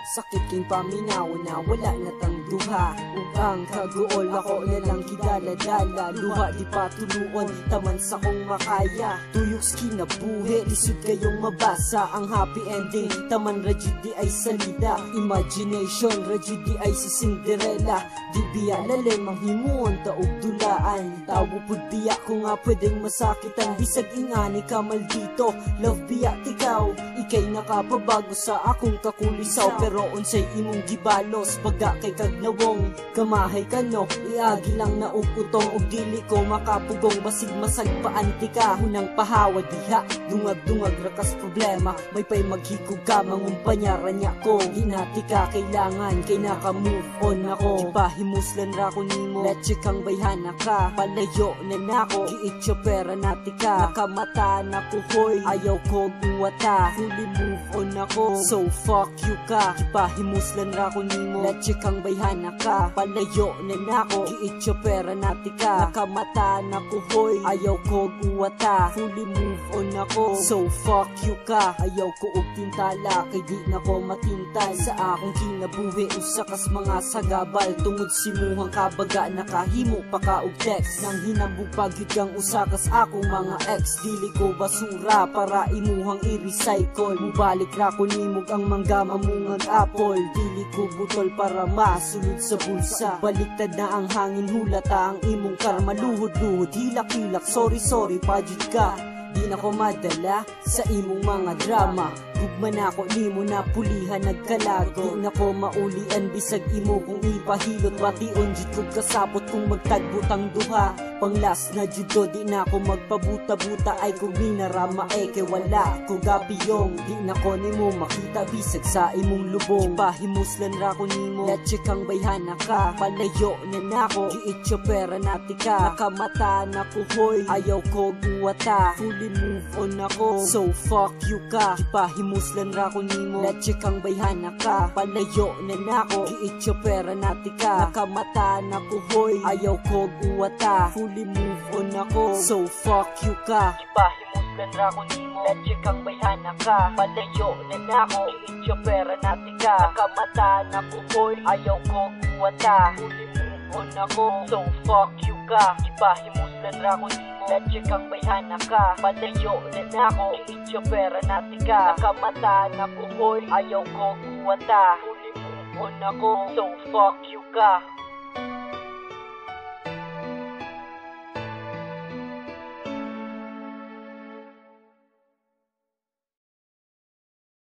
Sakit king paminaw na wala na tang duha. Ugang kaguol ako na lang gidala-dala Luha di patuluon, taman sa kong makaya. Tuyok skin na buhi, lisod kayong mabasa. Ang happy ending, taman rajud di ay salida. Imagination, rajud di ay si Cinderella. Di biya lalim ang himuon, taog dulaan. Tawo pud biya ko nga pwedeng masakitan Bisag ingani ka maldito, love biya tikaw Ikay nakapabago sa akong kakulisaw. Pero unsay imong gibalos, baga kay kagnawong. Kamahay ka no, iagi lang na uputong Ug dili ko makapugong, basig masagpaan ti ka Unang pahawa diha, dungag-dungag rakas problema. May pay maghikog ka, mangumpanyara niya ko. Hinati ka kailangan, kay naka-move on ako. Ipahimuslan ra ko nimo, leche kang bayhana ka Palayo na nako, giityo pera nati ka. Nakamata na ko hoy, ayaw ko buwata Fully move on ako, so fuck you ka Ipahimuslan ra ko nimo, leche kang bayhana ka Palayo na nako, giityo pera nati ka Nakamata na ko hoy, ayaw ko buwata Fully move on ako, so fuck you ka Ayaw ko og tintala, kay di na ko matintay Sa akong kinabuhi, usakas mga sagabal. Tungod si muhang kabaga, nakahimo pa ka og text. Nang hinambog pagyud kang usakas akong mga ex. Dili ko basura para imuhang i-recycle. Mubalik ra ko nimog ang mangga mamungang apple. Dili ko butol para masulod sa bulsa. Baliktad na ang hangin hulata ang imong karma. Luhod-luhod, hilak-hilak, sorry-sorry, pajud ka. Di na ko madala sa imong mga drama Gugma na ako nimo na pulihan nagkalago. Di na ko maulian bisag imo kung ipahilot. Bation jud kog kasapot kung magtagbutang duha. Pang last na jud to di na ko magpabuta-buta. Ay kung minarama eh kay wala ko gapiyong. Di na ko nimo makita bisag sa imong lubong. Pahimuslan ra ko nimo Leche kang bayhana ka Palayo na nako. Giityo pera nati ka Nakamata na ko hoy. Ayaw ko buwata Fully move on ako. So fuck you ka Ipahimuslan ra ko nimo Leche kang bayhana ka. Palayo na nako Giityo pera nati ka. Nakamata na ko hoy Ayaw ko buwata Fully move on ako. So fuck you ka. Ipahimuslan ra ko nimo Leche kang bayhana ka. Palayo na nako Giityo pera nati ka. Nakamata na ko hoy Ayaw ko buwata Fully move on ako. So fuck you ka Ipahimuslan ra ko nimo Leche kang bayhana ka Palayo na nako Giityo pera nati ka. Nakamata na ko hoy Ayaw ko buwata Fully move on ako So fuck you ka